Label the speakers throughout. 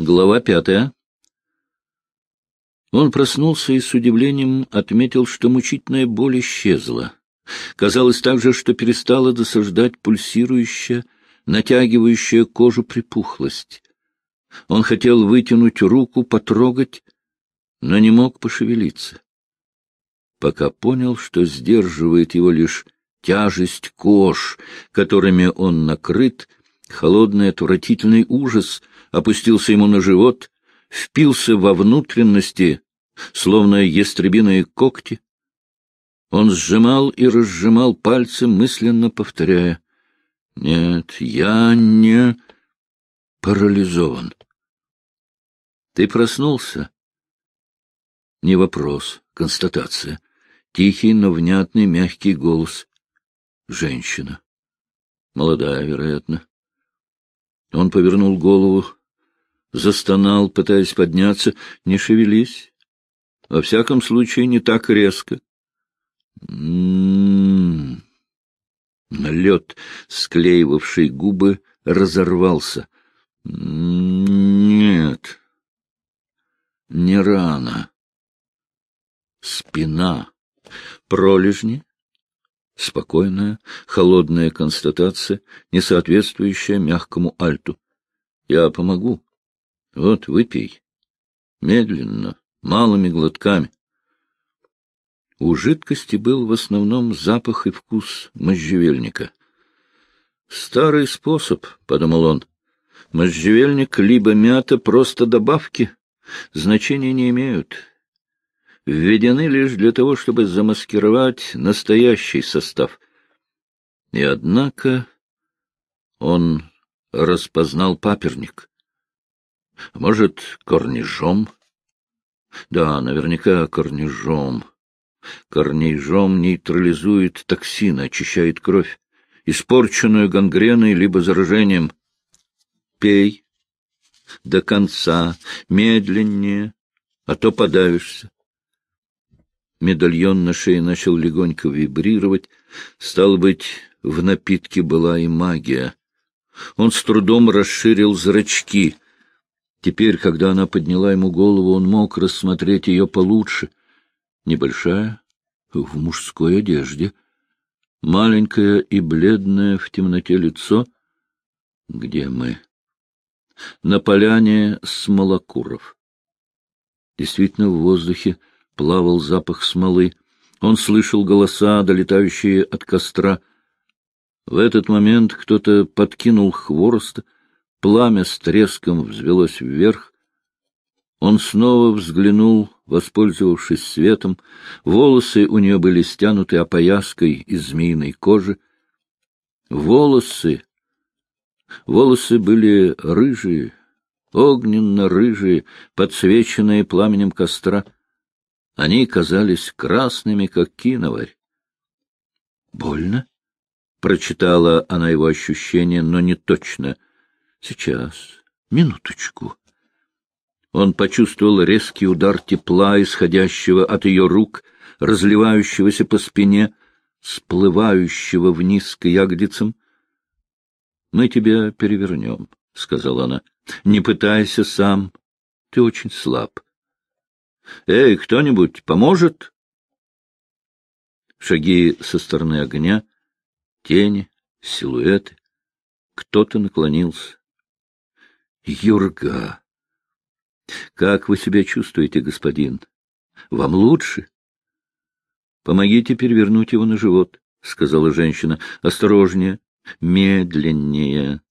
Speaker 1: Глава пятая. Он проснулся и с удивлением отметил, что мучительная боль исчезла. Казалось также, что перестала досаждать пульсирующая, натягивающая кожу припухлость. Он хотел вытянуть руку, потрогать, но не мог пошевелиться. Пока понял, что сдерживает его лишь тяжесть кож, которыми он накрыт, холодный отвратительный ужас опустился ему на живот, впился во внутренности, словно ястребиные когти. Он сжимал и разжимал пальцы, мысленно повторяя, «Нет, я не парализован». «Ты проснулся?» Не вопрос, констатация. Тихий, но внятный, мягкий голос. Женщина. Молодая, вероятно. Он повернул голову, застонал, пытаясь подняться. Не шевелись. Во всяком случае, не так резко. М-м-м. Лед, склеивавший губы, разорвался. Нет, не рано. Спина, пролежни, спокойная, холодная констатация, не соответствующая мягкому альту. Я помогу. Вот, выпей. Медленно, малыми глотками. У жидкости был в основном запах и вкус можжевельника. «Старый способ», — подумал он. «Можжевельник либо мята — просто добавки, значения не имеют. Введены лишь для того, чтобы замаскировать настоящий состав. И однако он распознал паперник. Может, корнижом? Да, наверняка корнижом. Корнижом нейтрализует токсины, очищает кровь, испорченную гангреной либо заражением. Пей до конца, медленнее, а то подавишься. Медальон на шее начал легонько вибрировать. Стало быть, в напитке была и магия. Он с трудом расширил зрачки. Теперь, когда она подняла ему голову, он мог рассмотреть ее получше — небольшая, в мужской одежде, маленькое и бледное в темноте лицо. Где мы? На поляне смолокуров. Действительно, в воздухе плавал запах смолы. Он слышал голоса, долетающие от костра. В этот момент кто-то подкинул хворост, пламя с треском взвелось вверх. Он снова взглянул воспользовавшись светом. Волосы у нее были стянуты опояской из змеиной кожи. Волосы... Волосы были рыжие, огненно-рыжие, подсвеченные пламенем костра. Они казались красными, как киноварь. «Больно?» — прочитала она его ощущение, но не точно. «Сейчас, минуточку». Он почувствовал резкий удар тепла, исходящего от ее рук, разливающегося по спине, сплывающего вниз к ягодицам. — Мы тебя перевернем, — сказала она. — Не пытайся сам. Ты очень слаб. — Эй, кто-нибудь поможет? Шаги со стороны огня, тени, силуэты. Кто-то наклонился. — Юрга! — Как вы себя чувствуете, господин? Вам лучше? — Помогите перевернуть его на живот, — сказала женщина. — Осторожнее, медленнее.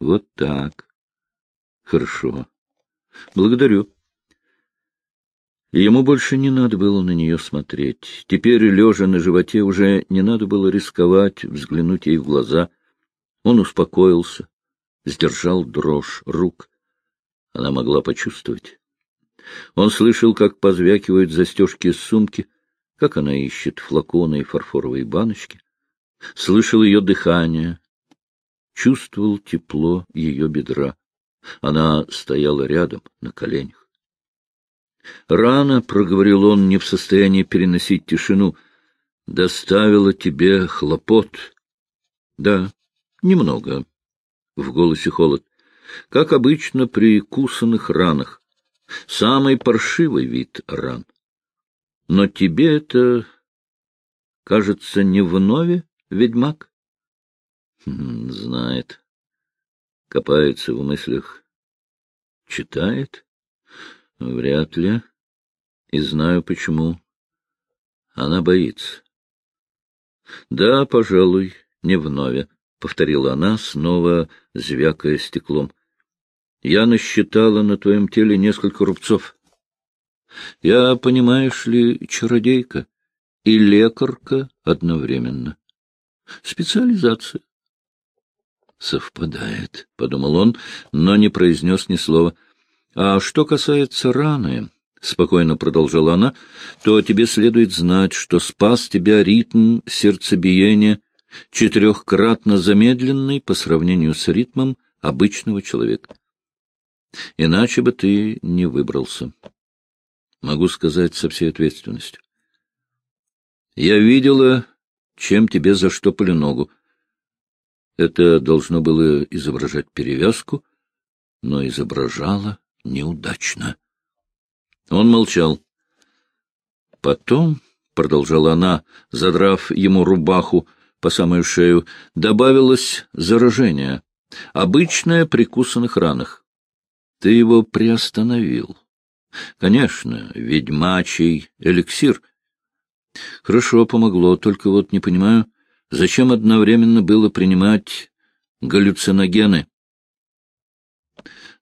Speaker 1: Вот так. Хорошо. Благодарю. Ему больше не надо было на нее смотреть. Теперь, лежа на животе, уже не надо было рисковать, взглянуть ей в глаза. Он успокоился, сдержал дрожь рук она могла почувствовать. Он слышал, как позвякивают застежки сумки, как она ищет флаконы и фарфоровые баночки. Слышал ее дыхание, чувствовал тепло ее бедра. Она стояла рядом, на коленях. Рано, — проговорил он, не в состоянии переносить тишину, — доставила тебе хлопот. Да, немного. В голосе холод. как обычно при кусанных ранах. Самый паршивый вид ран. Но тебе это, кажется, не вновь, ведьмак? Хм, знает. Копается в мыслях. Читает? Вряд ли. И знаю почему. Она боится. Да, пожалуй, не вновь, — повторила она, снова звякая стеклом. Я насчитала на твоем теле несколько рубцов. Я, понимаешь ли, чародейка и лекарка одновременно. Специализация. Совпадает, — подумал он, но не произнес ни слова. А что касается раны, — спокойно продолжала она, — то тебе следует знать, что спас тебя ритм сердцебиения, четырехкратно замедленный по сравнению с ритмом обычного человека. Иначе бы ты не выбрался. Могу сказать со всей ответственностью. Я видела, чем тебе заштопали ногу. Это должно было изображать перевязку, но изображало неудачно. Он молчал. Потом, — продолжала она, задрав ему рубаху по самую шею, — добавилось заражение, обычное при кусанных ранах. Ты его приостановил. Конечно, ведьмачий эликсир. Хорошо помогло, только вот не понимаю, зачем одновременно было принимать галлюциногены.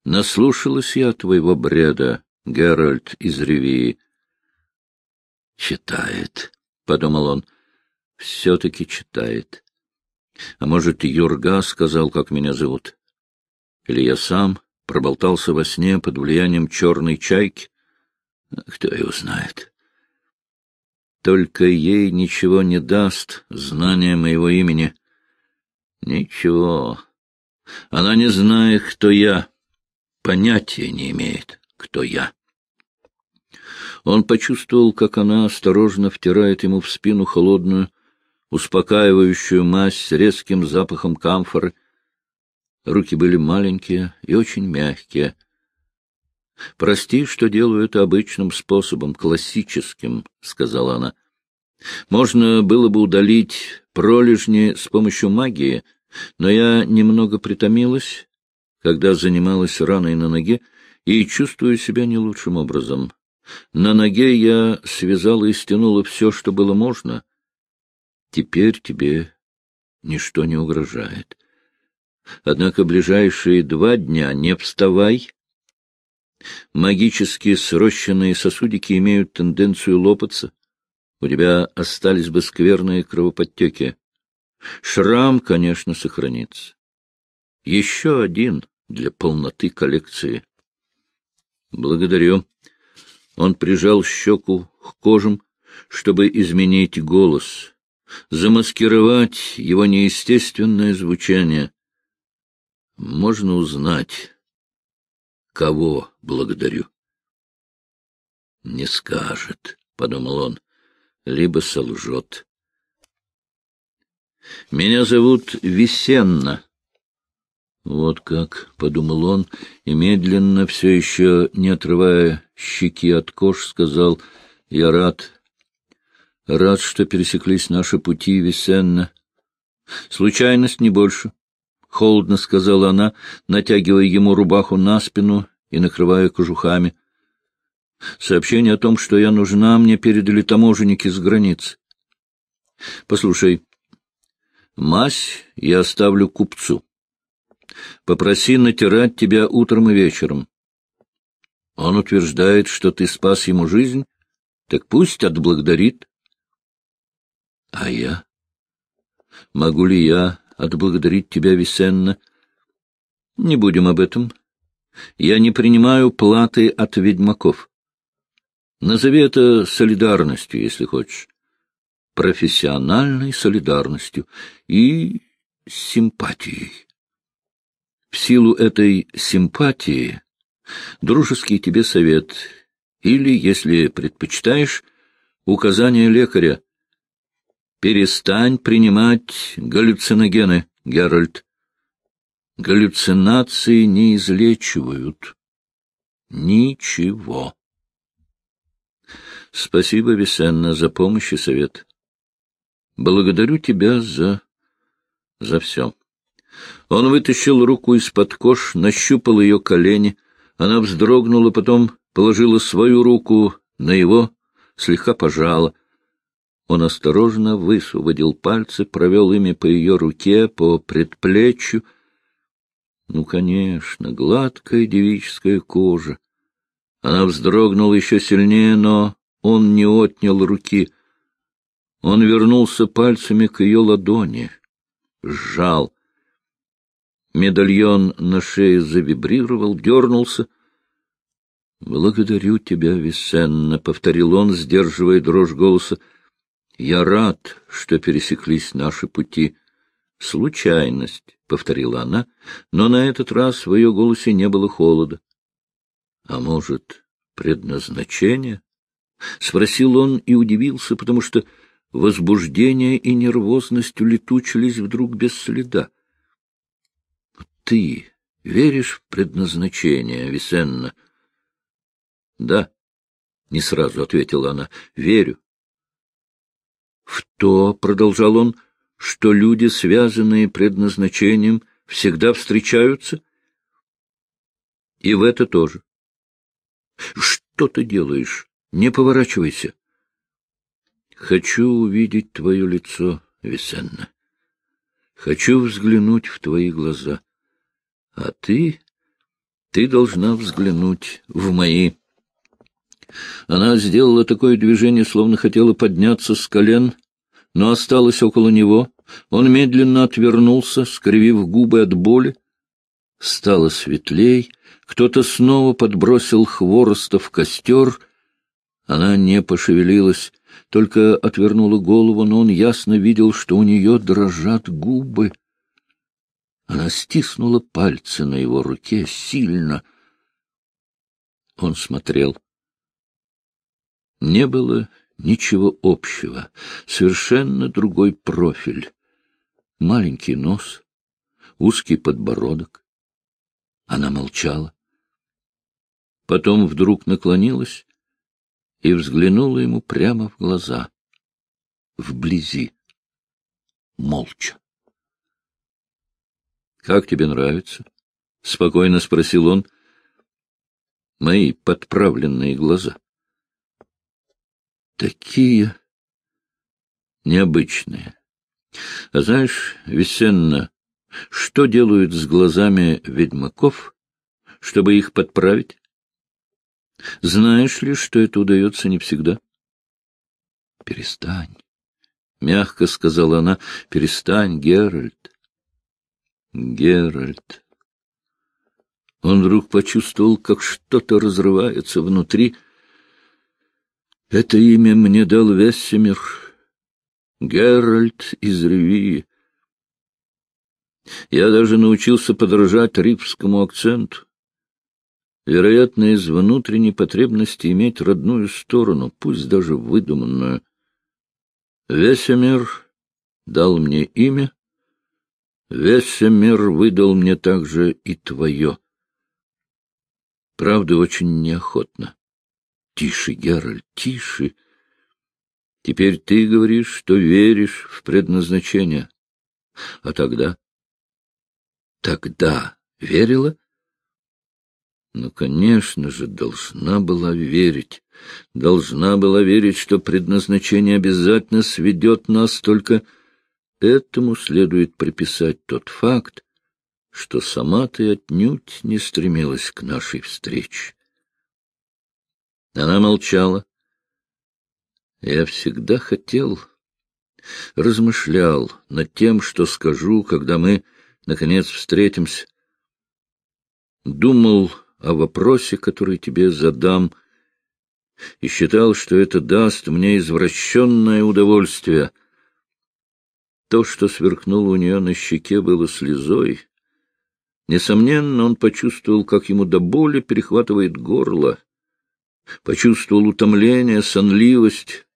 Speaker 1: Наслушалась я твоего бреда, Геральт из Ревии. Читает, — подумал он, — все-таки читает. А может, Юрга сказал, как меня зовут? Или я сам проболтался во сне под влиянием черной чайки. Кто его знает? Только ей ничего не даст знание моего имени. Ничего. Она не знает, кто я. Понятия не имеет, кто я. Он почувствовал, как она осторожно втирает ему в спину холодную, успокаивающую мазь с резким запахом камфоры — Руки были маленькие и очень мягкие. «Прости, что делаю это обычным способом, классическим», — сказала она. «Можно было бы удалить пролежни с помощью магии, но я немного притомилась, когда занималась раной на ноге, и чувствую себя не лучшим образом. На ноге я связала и стянула все, что было можно. Теперь тебе ничто не угрожает. Однако ближайшие два дня не вставай. Магически срощенные сосудики имеют тенденцию лопаться. У тебя остались бы скверные кровоподтеки. Шрам, конечно, сохранится. Еще один для полноты коллекции. Благодарю. Он прижал щеку к кожам, чтобы изменить голос, замаскировать его неестественное звучание. Можно узнать, кого благодарю. Не скажет, — подумал он, — либо солжет. Меня зовут Весенна. Вот как, — подумал он, и медленно, все еще не отрывая щеки от кож, сказал, — я рад, рад, что пересеклись наши пути, Весенна. Случайность не больше. — холодно сказала она, натягивая ему рубаху на спину и накрывая кожухами. — Сообщение о том, что я нужна, мне передали таможенники с границ. — Послушай, мазь я оставлю купцу. Попроси натирать тебя утром и вечером. Он утверждает, что ты спас ему жизнь, так пусть отблагодарит. — А я? Могу ли я отблагодарить тебя, Висенна. Не будем об этом. Я не принимаю платы от ведьмаков. Назови это солидарностью, если хочешь. Профессиональной солидарностью и симпатией. В силу этой симпатии дружеский тебе совет или, если предпочитаешь, указание лекаря Перестань принимать галлюциногены, Геральт. Галлюцинации не излечивают. Ничего. Спасибо, Весенна, за помощь и совет. Благодарю тебя за... за все. Он вытащил руку из-под кож, нащупал ее колени. Она вздрогнула, потом положила свою руку на его, слегка пожала. Он осторожно высвободил пальцы, провел ими по ее руке, по предплечью. Ну, конечно, гладкая девическая кожа. Она вздрогнула еще сильнее, но он не отнял руки. Он вернулся пальцами к ее ладони, сжал. Медальон на шее завибрировал, дернулся. — Благодарю тебя, Висенна, — повторил он, сдерживая дрожь голоса. — Я рад, что пересеклись наши пути. — Случайность, — повторила она, но на этот раз в ее голосе не было холода. — А может, предназначение? — спросил он и удивился, потому что возбуждение и нервозность улетучились вдруг без следа. — Ты веришь в предназначение, Висенна? — Да, — не сразу ответила она, — верю. — В то, — продолжал он, — что люди, связанные предназначением, всегда встречаются? — И в это тоже. — Что ты делаешь? Не поворачивайся. Хочу увидеть твое лицо, Весенна. Хочу взглянуть в твои глаза. А ты... ты должна взглянуть в мои. Она сделала такое движение, словно хотела подняться с колен, но осталась около него. Он медленно отвернулся, скривив губы от боли. Стало светлей, кто-то снова подбросил хвороста в костер — она не пошевелилась, только отвернула голову, но он ясно видел, что у нее дрожат губы. Она стиснула пальцы на его руке сильно. Он смотрел. Не было ничего общего, совершенно другой профиль. Маленький нос, узкий подбородок. Она молчала. Потом вдруг наклонилась и взглянула ему прямо в глаза, вблизи, молча. — Как тебе нравится? — спокойно спросил он. — Мои подправленные глаза. — Такие необычные. А знаешь, Весенна, что делают с глазами ведьмаков, чтобы их подправить? Знаешь ли, что это удается не всегда? — Перестань, — мягко сказала она, — перестань, Геральт. Геральт. Он вдруг почувствовал, как что-то разрывается внутри. Это имя мне дал Вессимир. Геральт из Ревии. Я даже научился подражать рипскому акценту вероятно, из внутренней потребности иметь родную сторону, пусть даже выдуманную. Весемир дал мне имя, Весемир выдал мне также и твое. Правда, очень неохотно. Тише, Геральт, тише. Теперь ты говоришь, что веришь в предназначение. А тогда? Тогда верила? Ну, конечно же, должна была верить. Должна была верить, что предназначение обязательно сведет нас, только этому следует приписать тот факт, что сама ты отнюдь не стремилась к нашей встрече. Она молчала. Я всегда хотел, размышлял над тем, что скажу, когда мы, наконец, встретимся. Думал о вопросе, который тебе задам, и считал, что это даст мне извращенное удовольствие. То, что сверкнуло у нее на щеке, было слезой. Несомненно, он почувствовал, как ему до боли перехватывает горло, почувствовал утомление, сонливость,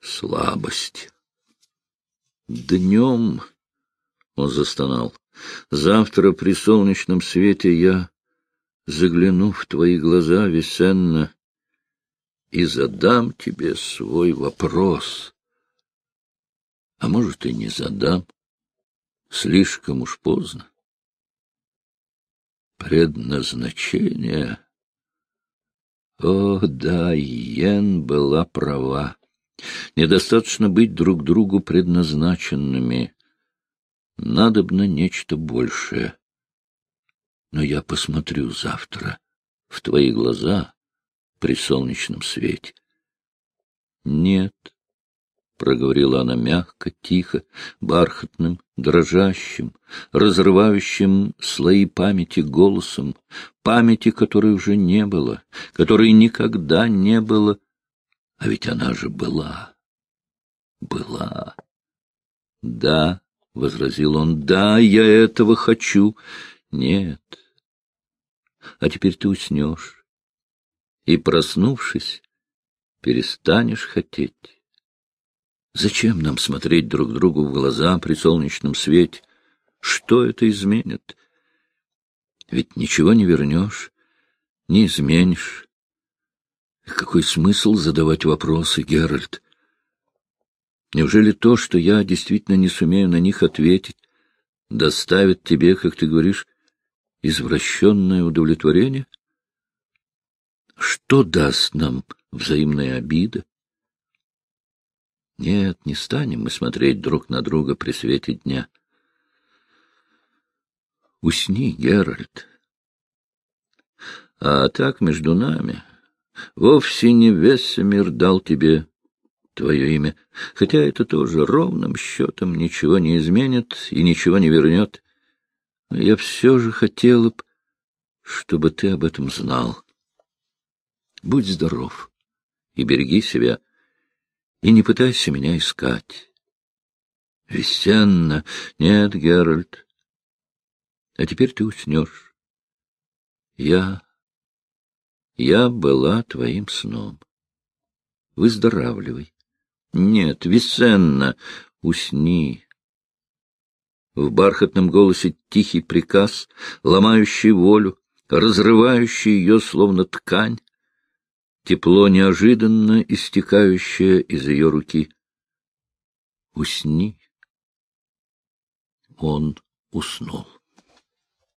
Speaker 1: слабость. Днем, — он застонал, Завтра при солнечном свете я загляну в твои глаза, Весенна, и задам тебе свой вопрос. А может, и не задам. Слишком уж поздно. Предназначение... О, да, Йен была права. Недостаточно быть друг другу предназначенными. Надобно нечто большее. Но я посмотрю завтра в твои глаза при солнечном свете. Нет, — проговорила она мягко, тихо, бархатным, дрожащим, разрывающим слои памяти голосом, памяти, которой уже не было, которой никогда не было, а ведь она же была, была. Да, — возразил он, — да, я этого хочу. Нет. А теперь ты уснешь. И, проснувшись, перестанешь хотеть. Зачем нам смотреть друг другу в глаза при солнечном свете? Что это изменит? Ведь ничего не вернешь, не изменишь. Какой смысл задавать вопросы, Геральт? Неужели то, что я действительно не сумею на них ответить, доставит тебе, как ты говоришь, извращенное удовлетворение? Что даст нам взаимная обида? Нет, не станем мы смотреть друг на друга при свете дня. Усни, Геральт. А так между нами вовсе не Весемир дал тебе твое имя, хотя это тоже ровным счетом ничего не изменит и ничего не вернет. Но я все же хотела б, чтобы ты об этом знал. Будь здоров и береги себя, и не пытайся меня искать. Весенно. Нет, Геральт. А теперь ты уснешь. Я... Я была твоим сном. Выздоравливай. Нет, Весенна, усни. В бархатном голосе тихий приказ, ломающий волю, разрывающий ее, словно ткань. Тепло, неожиданно истекающее из ее руки. Усни. Он уснул.